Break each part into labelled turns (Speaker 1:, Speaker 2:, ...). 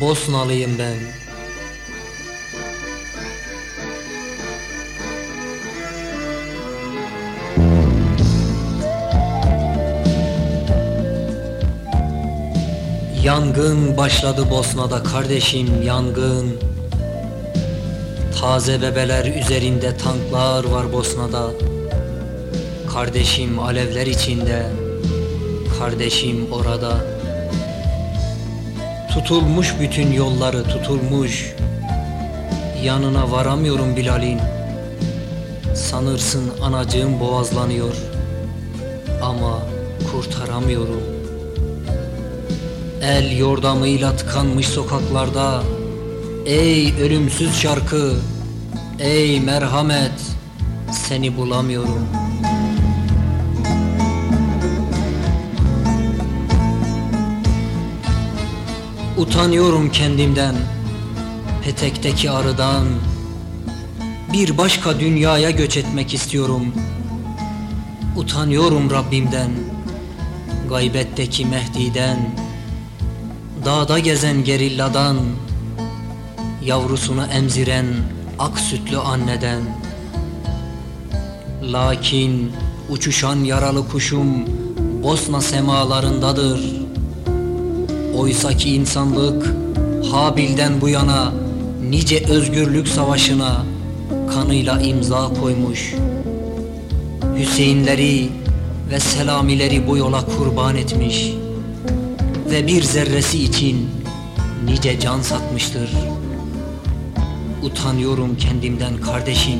Speaker 1: Bosnalıyım ben. Yangın başladı Bosna'da kardeşim yangın. Taze bebeler üzerinde tanklar var Bosna'da. Kardeşim alevler içinde. Kardeşim orada. Tutulmuş bütün yolları tutulmuş. Yanına varamıyorum Bilal'in. Sanırsın anacığım boğazlanıyor. Ama kurtaramıyorum. El yordamıyla tıkanmış sokaklarda Ey ölümsüz şarkı Ey merhamet Seni bulamıyorum Utanıyorum kendimden Petekteki arıdan. Bir başka dünyaya göç etmek istiyorum. Utanıyorum Rabbimden Gaybetteki Mehdi'den. Dağda gezen gerilladan Yavrusunu emziren ak sütlü anneden. Lakin uçuşan yaralı kuşum Bosna semalarındadır Oysaki insanlık Habil'den bu yana Nice özgürlük savaşına Kanıyla imza koymuş Hüseyinleri ve Selamileri bu yola kurban etmiş ve bir zerresi için nice can satmıştır. Utanıyorum kendimden kardeşim,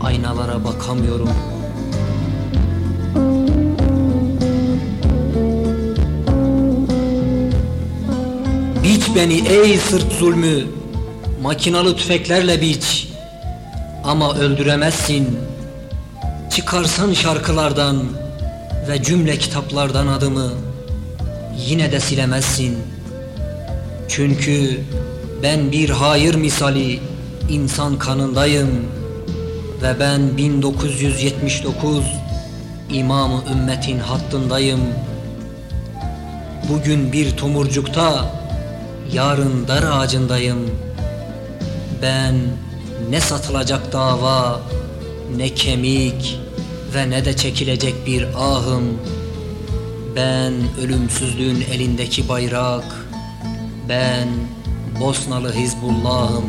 Speaker 1: aynalara bakamıyorum. Beni ey sırt zulmü, makinalı tüfeklerle biç. Ama öldüremezsin. Çıkarsan şarkılardan ve cümle kitaplardan adımı yine de silemezsin. Çünkü ben bir hayır misali insan kanındayım ve ben 1979 imamı ümmetin hattındayım. Bugün bir tomurcukta, yarın dar ağacındayım. Ben ne satılacak dava, ne kemik ve ne de çekilecek bir ahım. Ben ölümsüzlüğün elindeki bayrak Ben Bosnalı Hizbullah'ım